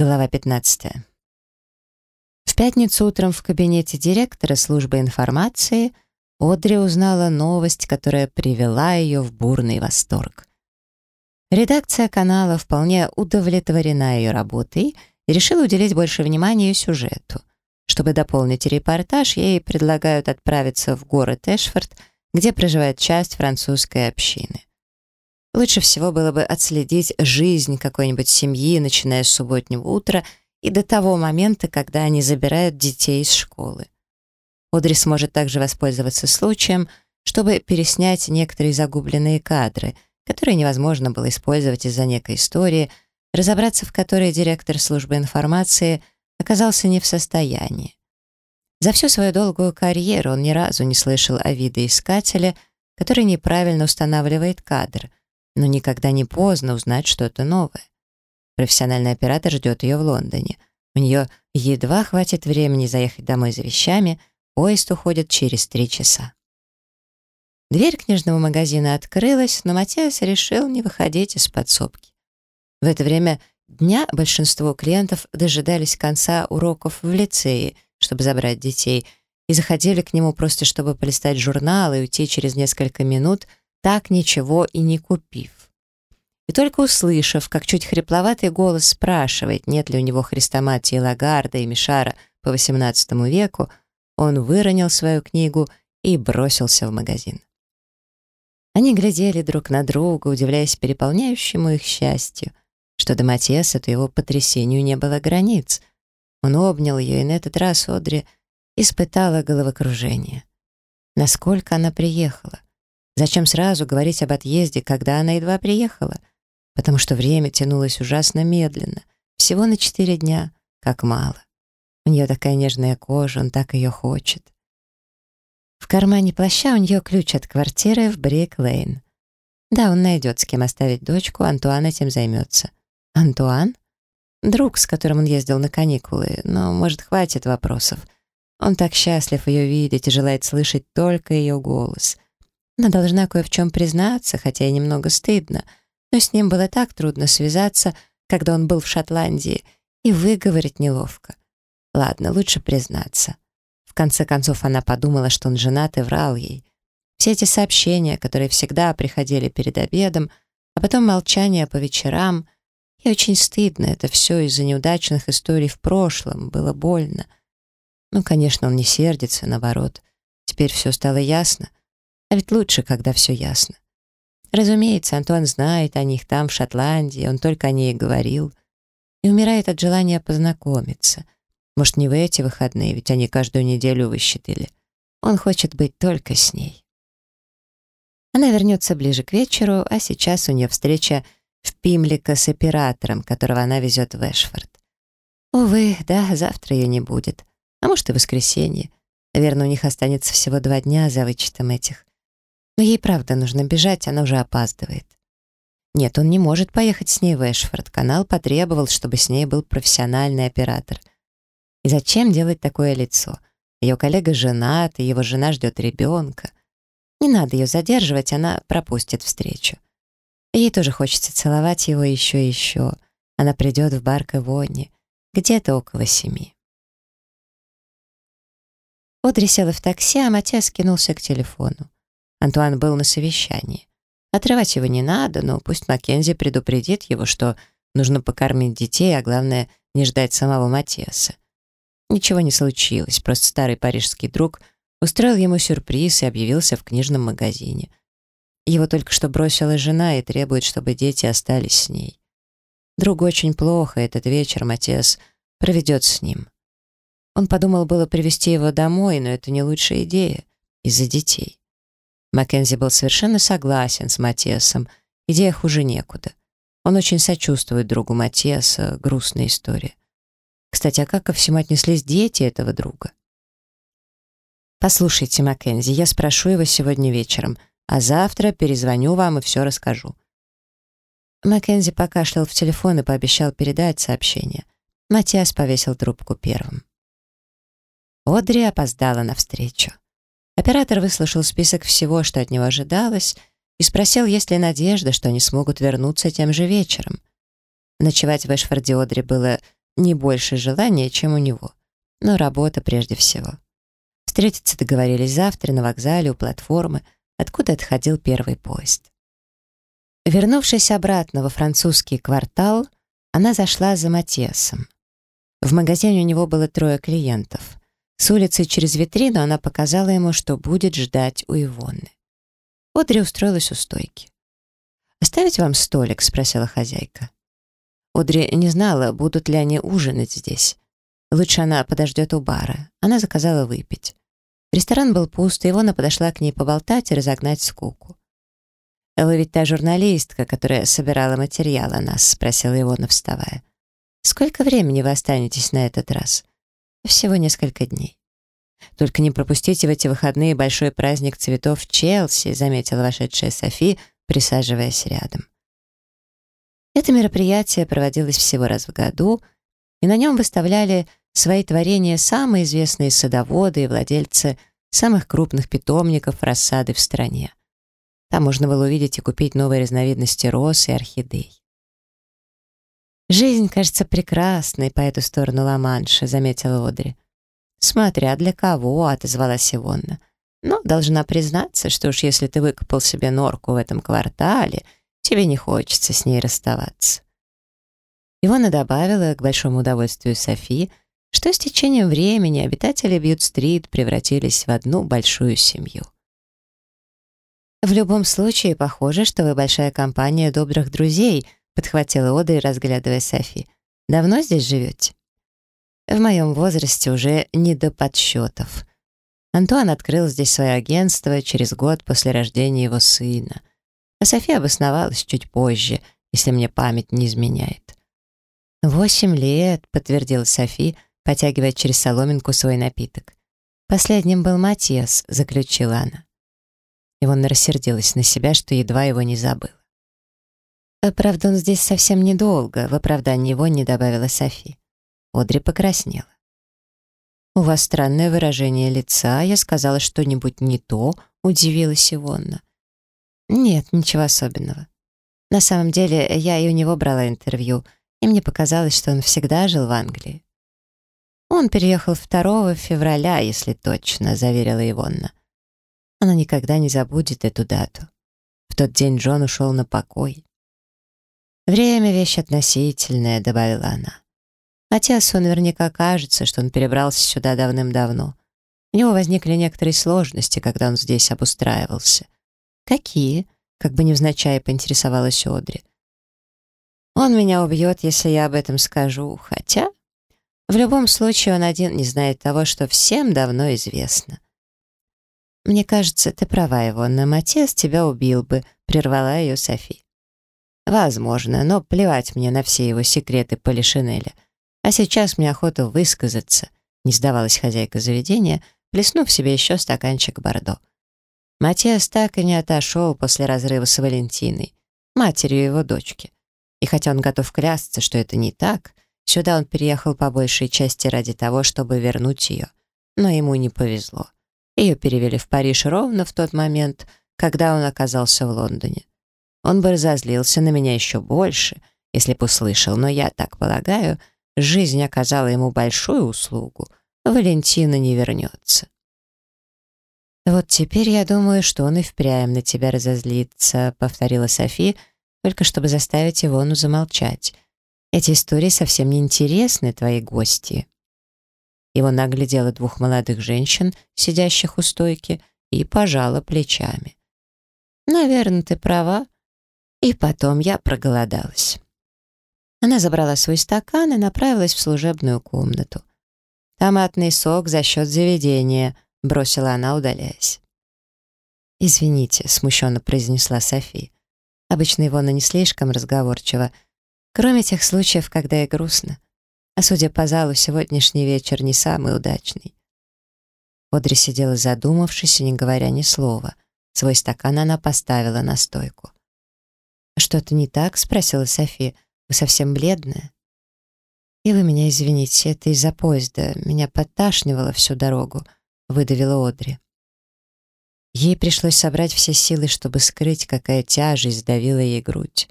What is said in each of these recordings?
Глава 15. В пятницу утром в кабинете директора службы информации Одри узнала новость, которая привела ее в бурный восторг. Редакция канала вполне удовлетворена ее работой и решила уделить больше внимания сюжету. Чтобы дополнить репортаж, ей предлагают отправиться в город Эшфорд, где проживает часть французской общины. Лучше всего было бы отследить жизнь какой-нибудь семьи, начиная с субботнего утра и до того момента, когда они забирают детей из школы. Одри сможет также воспользоваться случаем, чтобы переснять некоторые загубленные кадры, которые невозможно было использовать из-за некой истории, разобраться в которой директор службы информации оказался не в состоянии. За всю свою долгую карьеру он ни разу не слышал о видоискателе, который неправильно устанавливает кадр — но никогда не поздно узнать что-то новое. Профессиональный оператор ждет ее в Лондоне. У нее едва хватит времени заехать домой за вещами, поезд уходит через три часа. Дверь книжного магазина открылась, но Матиас решил не выходить из подсобки. В это время дня большинство клиентов дожидались конца уроков в лицее, чтобы забрать детей, и заходили к нему просто чтобы полистать журнал и уйти через несколько минут, так ничего и не купив. И только услышав, как чуть хрипловатый голос спрашивает, нет ли у него хрестоматии Лагарда и Мишара по XVIII веку, он выронил свою книгу и бросился в магазин. Они глядели друг на друга, удивляясь переполняющему их счастью, что до Матиаса, то его потрясению не было границ. Он обнял ее, и на этот раз Одри испытала головокружение. Насколько она приехала? Зачем сразу говорить об отъезде, когда она едва приехала? Потому что время тянулось ужасно медленно. Всего на четыре дня. Как мало. У нее такая нежная кожа, он так ее хочет. В кармане плаща у нее ключ от квартиры в Брик-Лейн. Да, он найдет, с кем оставить дочку, Антуан этим займется. Антуан? Друг, с которым он ездил на каникулы, но, может, хватит вопросов. Он так счастлив ее видеть и желает слышать только ее голос — она должна кое в чем признаться, хотя и немного стыдно, но с ним было так трудно связаться, когда он был в Шотландии, и выговорить неловко. Ладно, лучше признаться. В конце концов, она подумала, что он женат и врал ей. Все эти сообщения, которые всегда приходили перед обедом, а потом молчание по вечерам. И очень стыдно, это все из-за неудачных историй в прошлом, было больно. Ну, конечно, он не сердится, наоборот. Теперь все стало ясно. А ведь лучше, когда все ясно. Разумеется, Антуан знает о них там, в Шотландии, он только о ней говорил. И умирает от желания познакомиться. Может, не в эти выходные, ведь они каждую неделю высчитали. Он хочет быть только с ней. Она вернется ближе к вечеру, а сейчас у нее встреча в Пимлика с оператором, которого она везет в Эшфорд. Увы, да, завтра ее не будет. А может, и воскресенье. Наверное, у них останется всего два дня за вычетом этих. Но ей правда нужно бежать, она уже опаздывает. Нет, он не может поехать с ней в Эшфорд. Канал потребовал, чтобы с ней был профессиональный оператор. И зачем делать такое лицо? Ее коллега женат, и его жена ждет ребенка. Не надо ее задерживать, она пропустит встречу. Ей тоже хочется целовать его еще и еще. Она придет в бар к Ивонне, где-то около семи. Одри села в такси, а Матиас кинулся к телефону. Антуан был на совещании. Отрывать его не надо, но пусть Маккензи предупредит его, что нужно покормить детей, а главное, не ждать самого Матиаса. Ничего не случилось, просто старый парижский друг устроил ему сюрприз и объявился в книжном магазине. Его только что бросила жена и требует, чтобы дети остались с ней. Другу очень плохо, этот вечер Матиас проведет с ним. Он подумал было привести его домой, но это не лучшая идея из-за детей. Маккензи был совершенно согласен с Матиасом. Идея хуже некуда. Он очень сочувствует другу Матиаса, грустная история. Кстати, а как ко всему отнеслись дети этого друга? «Послушайте, Маккензи, я спрошу его сегодня вечером, а завтра перезвоню вам и все расскажу». Маккензи покашлял в телефон и пообещал передать сообщение. Матиас повесил трубку первым. Одри опоздала на встречу. Оператор выслушал список всего, что от него ожидалось, и спросил, есть ли надежда, что они смогут вернуться тем же вечером. Ночевать в Эшфорде Одри было не больше желания, чем у него. Но работа прежде всего. Встретиться договорились завтра на вокзале у платформы, откуда отходил первый поезд. Вернувшись обратно во французский квартал, она зашла за Матиасом. В магазине у него было трое клиентов. С улицы через витрину она показала ему, что будет ждать у Ивонны. Одри устроилась у стойки. «Оставить вам столик?» — спросила хозяйка. Одри не знала, будут ли они ужинать здесь. Лучше она подождет у бара. Она заказала выпить. Ресторан был пуст, и Ивона подошла к ней поболтать и разогнать скуку. «Вы ведь та журналистка, которая собирала материал о нас?» — спросила Ивона, вставая. «Сколько времени вы останетесь на этот раз?» «Всего несколько дней». «Только не пропустите в эти выходные большой праздник цветов в Челси», — заметила вошедшая Софи, присаживаясь рядом. Это мероприятие проводилось всего раз в году, и на нем выставляли свои творения самые известные садоводы и владельцы самых крупных питомников рассады в стране. Там можно было увидеть и купить новые разновидности роз и орхидей. «Жизнь кажется прекрасной по эту сторону Ла-Манша», — заметила Одри. «Смотря для кого», — отозвалась Ивонна. «Но должна признаться, что уж если ты выкопал себе норку в этом квартале, тебе не хочется с ней расставаться». Ивона добавила, к большому удовольствию Софи, что с течением времени обитатели Бьют-стрит превратились в одну большую семью. «В любом случае, похоже, что вы большая компания добрых друзей», подхватила Одри, разглядывая Софи. «Давно здесь живете?» «В моем возрасте уже не до подсчетов». Антуан открыл здесь свое агентство через год после рождения его сына. А София обосновалась чуть позже, если мне память не изменяет. «Восемь лет», — подтвердила Софи, потягивая через соломинку свой напиток. «Последним был Матиас», — заключила она. Ивонна рассердилась на себя, что едва его не забыла. «А «Правда, он здесь совсем недолго», — в оправдании его не добавила Софи. Одри покраснела. «У вас странное выражение лица. Я сказала что-нибудь не то», — удивилась Ивонна. «Нет, ничего особенного. На самом деле, я и у него брала интервью, и мне показалось, что он всегда жил в Англии». «Он переехал 2 февраля, если точно», — заверила Ивонна. Она никогда не забудет эту дату. В тот день Джон ушел на покой. «Время — вещь относительная», — добавила она. Матиасу наверняка кажется, что он перебрался сюда давным-давно. У него возникли некоторые сложности, когда он здесь обустраивался. «Какие?» — как бы невзначай поинтересовалась Одри. «Он меня убьет, если я об этом скажу, хотя...» В любом случае он один не знает того, что всем давно известно. «Мне кажется, ты права, его, на Матиас тебя убил бы», — прервала ее Софи. «Возможно, но плевать мне на все его секреты Полишинеля. А сейчас мне охота высказаться», — не сдавалась хозяйка заведения, плеснув себе еще стаканчик бордо. Матиас так и не отошел после разрыва с Валентиной, матерью его дочки. И хотя он готов клясться, что это не так, сюда он переехал по большей части ради того, чтобы вернуть ее. Но ему не повезло. Ее перевели в Париж ровно в тот момент, когда он оказался в Лондоне. Он бы разозлился на меня еще больше, если бы услышал, но я так полагаю, жизнь оказала ему большую услугу. Валентина не вернется. «Вот теперь я думаю, что он и впрямь на тебя разозлится», — повторила Софи, только чтобы заставить Ивону замолчать. «Эти истории совсем не интересны, твои гости». Его наглядела двух молодых женщин, сидящих у стойки, и пожала плечами. «Наверное, ты права». И потом я проголодалась. Она забрала свой стакан и направилась в служебную комнату. «Томатный сок за счет заведения», — бросила она, удаляясь. «Извините», — смущенно произнесла София. Обычно его не слишком разговорчиво, кроме тех случаев, когда ей грустно. А судя по залу, сегодняшний вечер не самый удачный. Одри сидела задумавшись и не говоря ни слова. Свой стакан она поставила на стойку. «Что-то не так?» — спросила София. «Вы совсем бледная?» «И вы меня извините, это из-за поезда. Меня подташнивало всю дорогу», — выдавила Одри. Ей пришлось собрать все силы, чтобы скрыть, какая тяжесть давила ей грудь.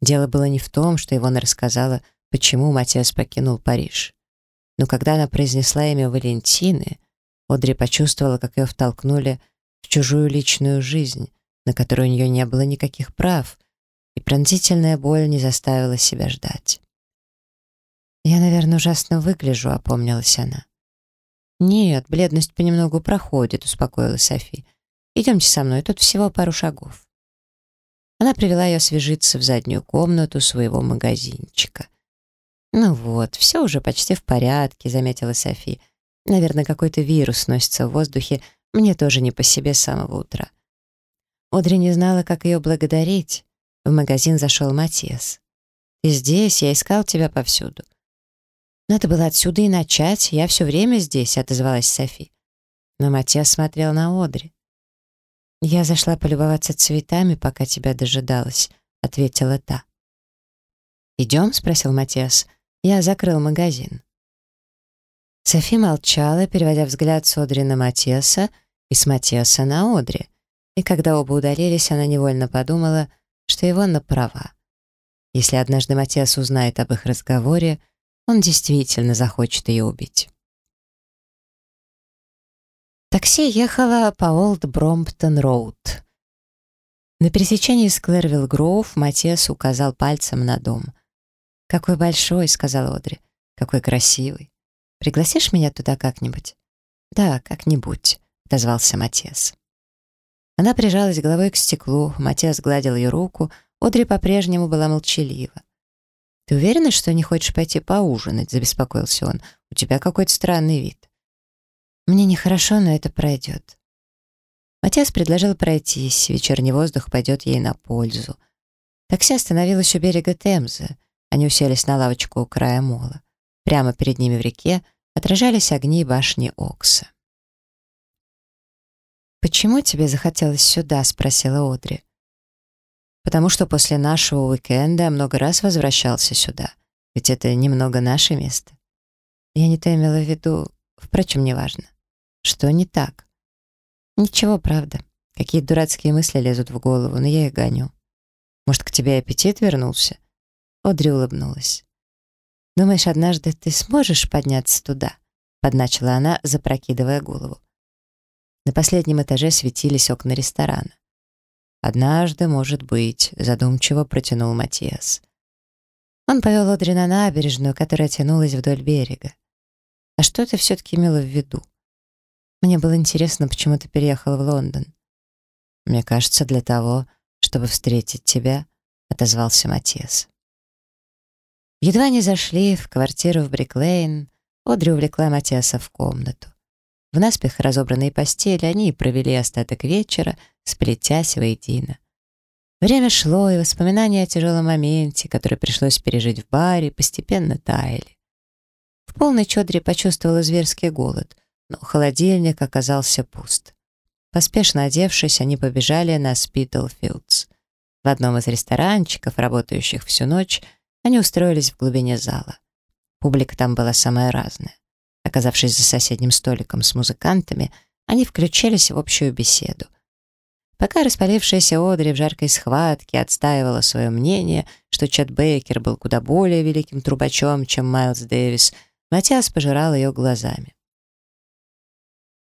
Дело было не в том, что Ивона рассказала почему Матиас покинул Париж. Но когда она произнесла имя Валентины, Одри почувствовала, как ее втолкнули в чужую личную жизнь, на которую у нее не было никаких прав, и пронзительная боль не заставила себя ждать. «Я, наверное, ужасно выгляжу», — опомнилась она. «Нет, бледность понемногу проходит», — успокоила Софи. «Идемте со мной, тут всего пару шагов». Она привела ее освежиться в заднюю комнату своего магазинчика. «Ну вот, все уже почти в порядке», — заметила Софи. «Наверное, какой-то вирус носится в воздухе. Мне тоже не по себе с самого утра». Одри не знала, как ее благодарить. В магазин зашел Матиас. «Ты здесь, я искал тебя повсюду». «Надо было отсюда и начать, я все время здесь», — отозвалась Софи. Но Матиас смотрел на Одри. «Я зашла полюбоваться цветами, пока тебя дожидалась», — ответила та. «Идем?» — спросил Матиас. «Я закрыл магазин». Софи молчала, переводя взгляд с Одри на Матиаса и с Матиаса на Одри. И когда оба удалились, она невольно подумала, что Ивонна права. Если однажды Матиас узнает об их разговоре, он действительно захочет ее убить. Такси ехало по Олд Бромптон Роуд. На пересечении с Клэрвилл Гроув Матиас указал пальцем на дом. «Какой большой», — сказал Одри. «Какой красивый. Пригласишь меня туда как-нибудь?» «Да, как-нибудь», — отозвался Матиас. Она прижалась головой к стеклу, Матиас гладил ее руку, Одри по-прежнему была молчалива. «Ты уверена, что не хочешь пойти поужинать?» — забеспокоился он. «У тебя какой-то странный вид». «Мне нехорошо, но это пройдет». Матиас предложил пройтись, вечерний воздух пойдет ей на пользу. Такси остановилось у берега Темзы. Они уселись на лавочку у края мола. Прямо перед ними в реке отражались огни башни Окса. «Почему тебе захотелось сюда?» — спросила Одри. «Потому что после нашего уикенда много раз возвращался сюда. Ведь это немного наше место. Я не то имела в виду... Впрочем, неважно. Что не так?» «Ничего, правда. Какие дурацкие мысли лезут в голову, но я их гоню. Может, к тебе аппетит вернулся?» Одри улыбнулась. «Думаешь, однажды ты сможешь подняться туда?» — подначила она, запрокидывая голову. На последнем этаже светились окна ресторана. «Однажды, может быть», — задумчиво протянул Матиас. Он повел Одри на набережную, которая тянулась вдоль берега. «А что ты все-таки имела в виду? Мне было интересно, почему ты переехала в Лондон». «Мне кажется, для того, чтобы встретить тебя», — отозвался Матиас. Едва не зашли в квартиру в Бриклейн, Одри увлекла Матиаса в комнату. В наспех разобранной постели они и провели остаток вечера, сплетясь воедино. Время шло, и воспоминания о тяжелом моменте, который пришлось пережить в баре, постепенно таяли. В полной чодре почувствовала зверский голод, но холодильник оказался пуст. Поспешно одевшись, они побежали на Спитлфилдс. В одном из ресторанчиков, работающих всю ночь, они устроились в глубине зала. Публика там была самая разная. Оказавшись за соседним столиком с музыкантами, они включились в общую беседу. Пока распалившаяся Одри в жаркой схватке отстаивала свое мнение, что Чет Бейкер был куда более великим трубачом, чем Майлз Дэвис, Матиас пожирал ее глазами.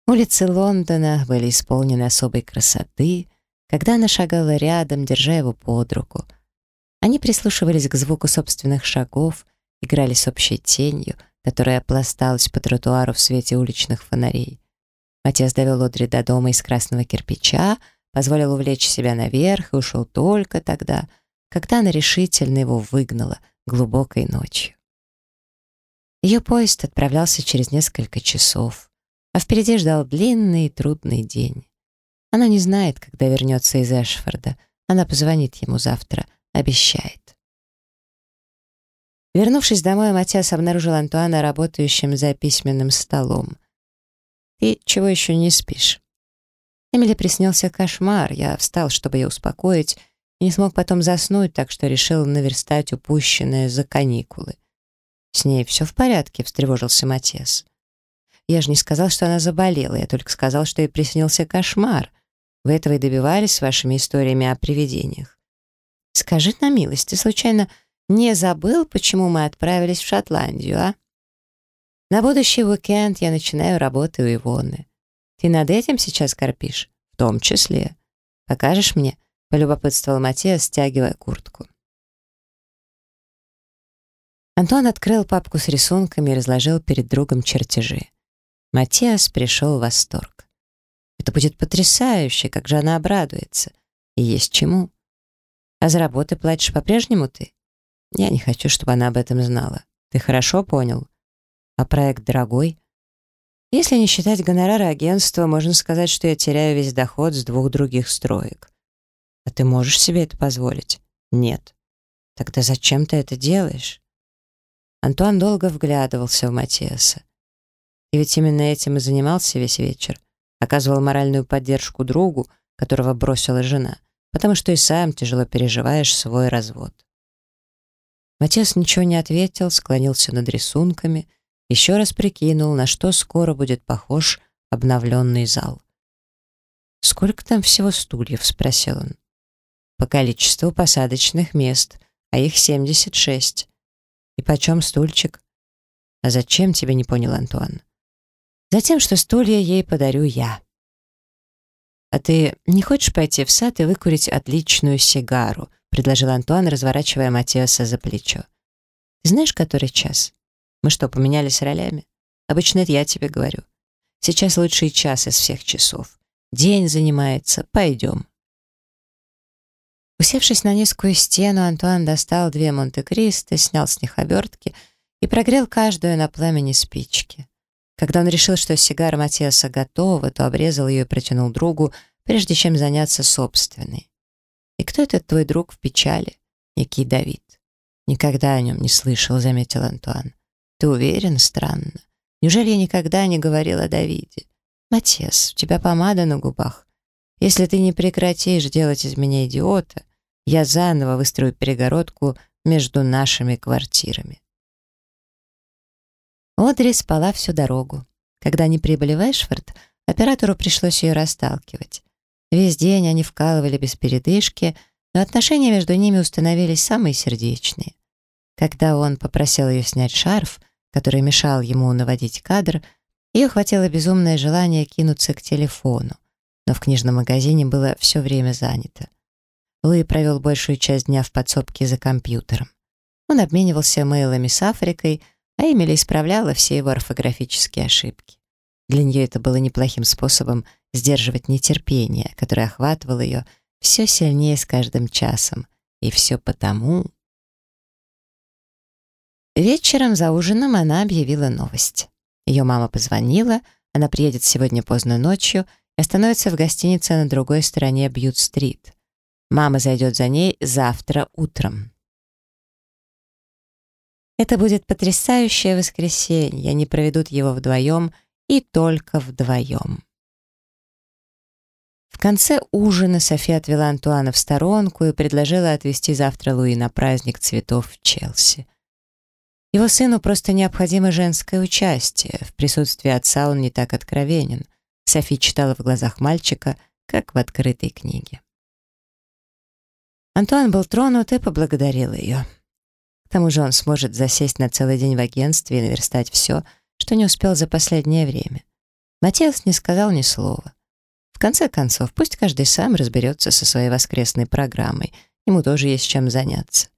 Улицы Лондона были исполнены особой красоты, когда она шагала рядом, держа его под руку. Они прислушивались к звуку собственных шагов, играли с общей тенью — которая пласталась по тротуару в свете уличных фонарей. Отец довел Одри до дома из красного кирпича, позволил увлечь себя наверх и ушел только тогда, когда она решительно его выгнала глубокой ночью. Ее поезд отправлялся через несколько часов, а впереди ждал длинный и трудный день. Она не знает, когда вернется из Эшфорда. Она позвонит ему завтра, обещает. Вернувшись домой, Матиас обнаружил Антуана работающим за письменным столом. «Ты чего еще не спишь?» Эмили приснился кошмар. Я встал, чтобы ее успокоить, и не смог потом заснуть, так что решил наверстать упущенное за каникулы. «С ней все в порядке», — встревожился Матиас. «Я же не сказал, что она заболела, я только сказал, что ей приснился кошмар. Вы этого и добивались с вашими историями о привидениях. Скажи на милость, ты случайно не забыл, почему мы отправились в Шотландию, а? На будущий уикенд я начинаю работу у Ивоны. Ты над этим сейчас корпишь? В том числе. Покажешь мне?» — полюбопытствовал Матиас, стягивая куртку. Антон открыл папку с рисунками и разложил перед другом чертежи. Матиас пришел в восторг. «Это будет потрясающе, как же она обрадуется. И есть чему. А за работы платишь по-прежнему ты? Я не хочу, чтобы она об этом знала. Ты хорошо понял?» А проект дорогой? Если не считать гонорары агентства, можно сказать, что я теряю весь доход с двух других строек. А ты можешь себе это позволить? Нет. Тогда зачем ты это делаешь? Антуан долго вглядывался в Матиаса. И ведь именно этим и занимался весь вечер. Оказывал моральную поддержку другу, которого бросила жена, потому что и сам тяжело переживаешь свой развод. Матиас ничего не ответил, склонился над рисунками — еще раз прикинул, на что скоро будет похож обновленный зал. «Сколько там всего стульев?» — спросил он. «По количеству посадочных мест, а их 76. И почем стульчик?» «А зачем тебе не понял Антуан?» «Затем, что стулья ей подарю я». «А ты не хочешь пойти в сад и выкурить отличную сигару?» — предложил Антуан, разворачивая Матиаса за плечо. «Ты знаешь, который час?» Мы что, поменялись ролями? Обычно это я тебе говорю. Сейчас лучший час из всех часов. День занимается, пойдем. Усевшись на низкую стену, Антуан достал две Монте-Кристо, снял с них обертки и прогрел каждую на пламени спички. Когда он решил, что сигара Матиаса готова, то обрезал ее и протянул другу, прежде чем заняться собственной. «И кто этот твой друг в печали?» «Некий Давид». «Никогда о нем не слышал», — заметил Антуан. Ты уверен? Странно. Неужели я никогда не говорила о Давиде? Матес, у тебя помада на губах. Если ты не прекратишь делать из меня идиота, я заново выстрою перегородку между нашими квартирами. Одри спала всю дорогу. Когда они прибыли в Эшфорд, оператору пришлось ее расталкивать. Весь день они вкалывали без передышки, но отношения между ними установились самые сердечные. Когда он попросил ее снять шарф, который мешал ему наводить кадр, ее хватило безумное желание кинуться к телефону, но в книжном магазине было все время занято. Луи провел большую часть дня в подсобке за компьютером. Он обменивался мейлами с Африкой, а Эмили исправляла все его орфографические ошибки. Для нее это было неплохим способом сдерживать нетерпение, которое охватывало ее все сильнее с каждым часом. И все потому, Вечером за ужином она объявила новость. Ее мама позвонила, она приедет сегодня поздно ночью и остановится в гостинице на другой стороне Бьют-стрит. Мама зайдет за ней завтра утром. Это будет потрясающее воскресенье, они проведут его вдвоем и только вдвоем. В конце ужина София отвела Антуана в сторонку и предложила отвезти завтра Луи на праздник цветов в Челси. Его сыну просто необходимо женское участие. В присутствии отца он не так откровенен. Софи читала в глазах мальчика, как в открытой книге. Антуан был тронут и поблагодарил ее. К тому же он сможет засесть на целый день в агентстве и наверстать все, что не успел за последнее время. Матиас не сказал ни слова. В конце концов, пусть каждый сам разберется со своей воскресной программой, ему тоже есть чем заняться.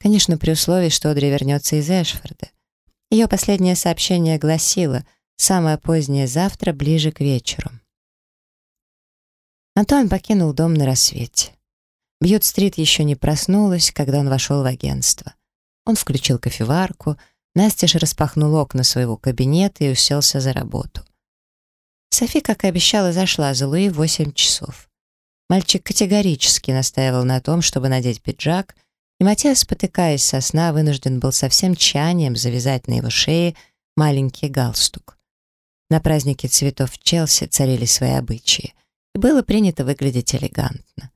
Конечно, при условии, что Одри вернется из Эшфорда. Ее последнее сообщение гласило «Самое позднее завтра, ближе к вечеру». Антуан покинул дом на рассвете. Бьют-стрит еще не проснулась, когда он вошел в агентство. Он включил кофеварку, настежь распахнул окна своего кабинета и уселся за работу. Софи, как и обещала, зашла за Луи в 8 часов. Мальчик категорически настаивал на том, чтобы надеть пиджак — и Матиас, спотыкаясь со сна, вынужден был со всем чанием завязать на его шее маленький галстук. На празднике цветов в Челси царили свои обычаи, и было принято выглядеть элегантно.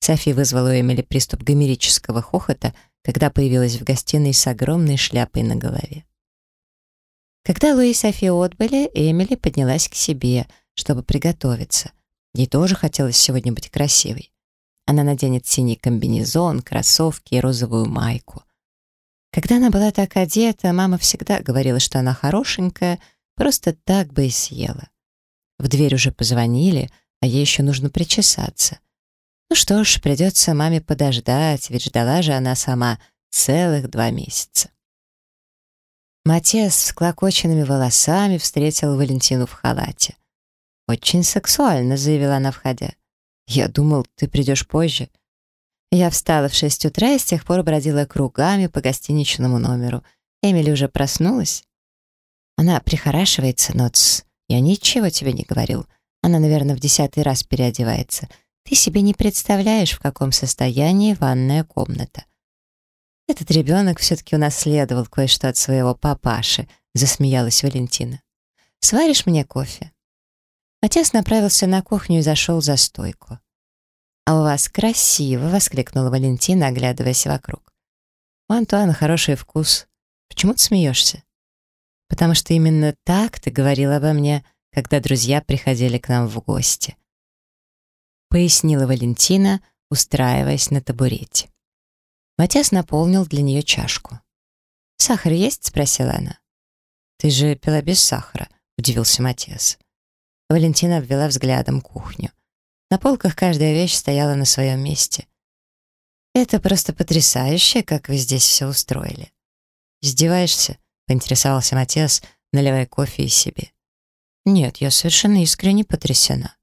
Софи вызвала у Эмили приступ гомерического хохота, когда появилась в гостиной с огромной шляпой на голове. Когда Луи и Софи отбыли, Эмили поднялась к себе, чтобы приготовиться. Ей тоже хотелось сегодня быть красивой. Она наденет синий комбинезон, кроссовки и розовую майку. Когда она была так одета, мама всегда говорила, что она хорошенькая, просто так бы и съела. В дверь уже позвонили, а ей еще нужно причесаться. Ну что ж, придется маме подождать, ведь ждала же она сама целых два месяца. Матес с клокоченными волосами встретил Валентину в халате. «Очень сексуально», — заявила она, входя. «Я думал, ты придешь позже». Я встала в шесть утра и с тех пор бродила кругами по гостиничному номеру. Эмили уже проснулась. Она прихорашивается, но тс, я ничего тебе не говорил. Она, наверное, в десятый раз переодевается. Ты себе не представляешь, в каком состоянии ванная комната. Этот ребенок все-таки унаследовал кое-что от своего папаши, засмеялась Валентина. Сваришь мне кофе? Отец направился на кухню и зашел за стойку. «А у вас красиво!» — воскликнула Валентина, оглядываясь вокруг. «У Антуана хороший вкус. Почему ты смеешься?» «Потому что именно так ты говорил обо мне, когда друзья приходили к нам в гости», — пояснила Валентина, устраиваясь на табурете. Матяс наполнил для нее чашку. «Сахар есть?» — спросила она. «Ты же пила без сахара», — удивился Матиас. Валентина обвела взглядом кухню. На полках каждая вещь стояла на своем месте. «Это просто потрясающе, как вы здесь все устроили». «Издеваешься?» — поинтересовался Матиас, наливая кофе и себе. «Нет, я совершенно искренне потрясена».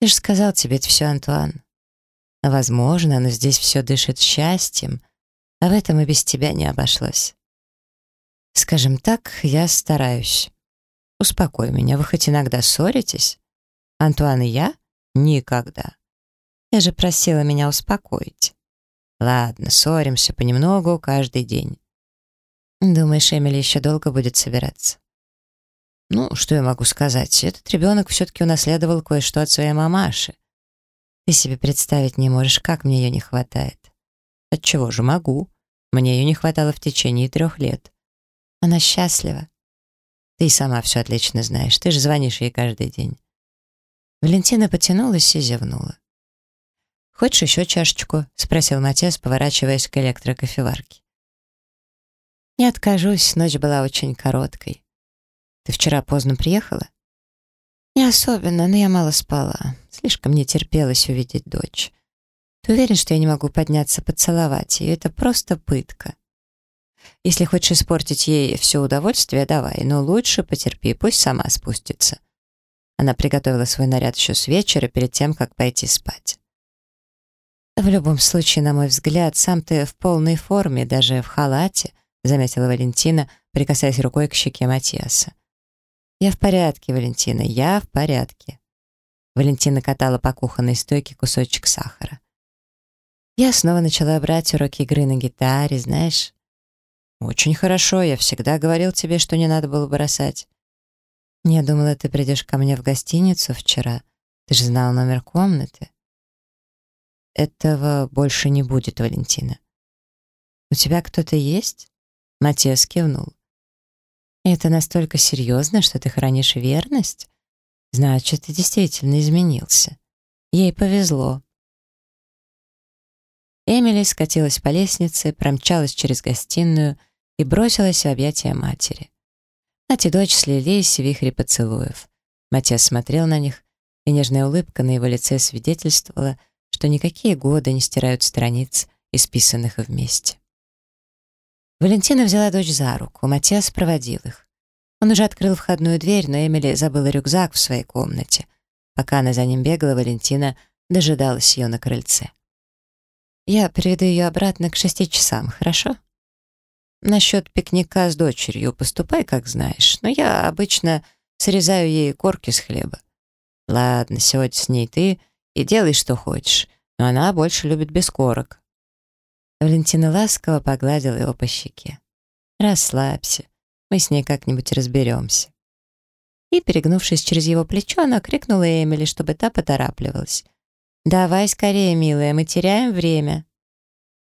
«Ты же сказал тебе это все, Антуан». «Возможно, но здесь все дышит счастьем, а в этом и без тебя не обошлось». «Скажем так, я стараюсь». «Успокой меня, вы хоть иногда ссоритесь?» «Антуан и я?» Никогда. Я же просила меня успокоить. Ладно, ссоримся понемногу каждый день. Думаешь, Эмили еще долго будет собираться? Ну, что я могу сказать? Этот ребенок все-таки унаследовал кое-что от своей мамаши. Ты себе представить не можешь, как мне ее не хватает. Отчего же могу? Мне ее не хватало в течение трех лет. Она счастлива. Ты и сама все отлично знаешь. Ты же звонишь ей каждый день. Валентина потянулась и зевнула. «Хочешь еще чашечку?» — спросил Матес, поворачиваясь к электрокофеварке. «Не откажусь, ночь была очень короткой. Ты вчера поздно приехала?» «Не особенно, но я мало спала. Слишком не терпелось увидеть дочь. Ты уверен, что я не могу подняться поцеловать ее? Это просто пытка. Если хочешь испортить ей все удовольствие, давай, но лучше потерпи, пусть сама спустится. Она приготовила свой наряд еще с вечера, перед тем, как пойти спать. «В любом случае, на мой взгляд, сам ты в полной форме, даже в халате», заметила Валентина, прикасаясь рукой к щеке Матиаса. «Я в порядке, Валентина, я в порядке». Валентина катала по кухонной стойке кусочек сахара. Я снова начала брать уроки игры на гитаре, знаешь. «Очень хорошо, я всегда говорил тебе, что не надо было бросать». «Я думала, ты придешь ко мне в гостиницу вчера. Ты же знал номер комнаты». «Этого больше не будет, Валентина». «У тебя кто-то есть?» Матиас кивнул. «Это настолько серьезно, что ты хранишь верность? Значит, ты действительно изменился. Ей повезло». Эмили скатилась по лестнице, промчалась через гостиную и бросилась в объятия матери. Мать и дочь слились в вихре поцелуев. Матиас смотрел на них, и нежная улыбка на его лице свидетельствовала, что никакие годы не стирают страниц, исписанных вместе. Валентина взяла дочь за руку, Матиас проводил их. Он уже открыл входную дверь, но Эмили забыла рюкзак в своей комнате. Пока она за ним бегала, Валентина дожидалась ее на крыльце. «Я приведу ее обратно к шести часам, хорошо?» Насчет пикника с дочерью поступай, как знаешь, но я обычно срезаю ей корки с хлеба. Ладно, сегодня с ней ты и делай, что хочешь, но она больше любит без корок. Валентина ласково погладила его по щеке. «Расслабься, мы с ней как-нибудь разберемся». И, перегнувшись через его плечо, она крикнула Эмили, чтобы та поторапливалась. «Давай скорее, милая, мы теряем время».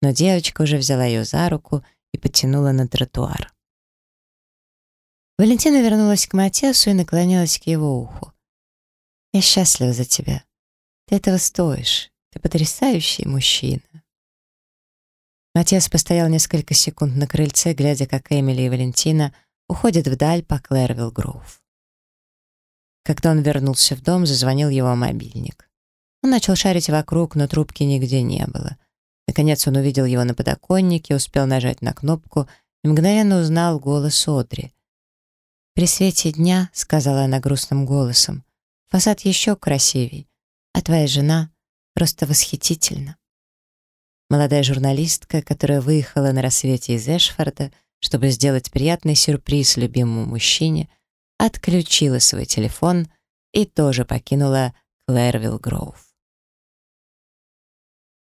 Но девочка уже взяла ее за руку и потянула на тротуар. Валентина вернулась к Матиасу и наклонилась к его уху. «Я счастлива за тебя. Ты этого стоишь. Ты потрясающий мужчина». Матиас постоял несколько секунд на крыльце, глядя, как Эмили и Валентина уходят вдаль по Клэрвилл Гроув. Когда он вернулся в дом, зазвонил его мобильник. Он начал шарить вокруг, но трубки нигде не было. Наконец он увидел его на подоконнике, успел нажать на кнопку и мгновенно узнал голос Одри. «При свете дня», — сказала она грустным голосом, — «фасад еще красивей, а твоя жена просто восхитительна». Молодая журналистка, которая выехала на рассвете из Эшфорда, чтобы сделать приятный сюрприз любимому мужчине, отключила свой телефон и тоже покинула Клэрвилл Гроув.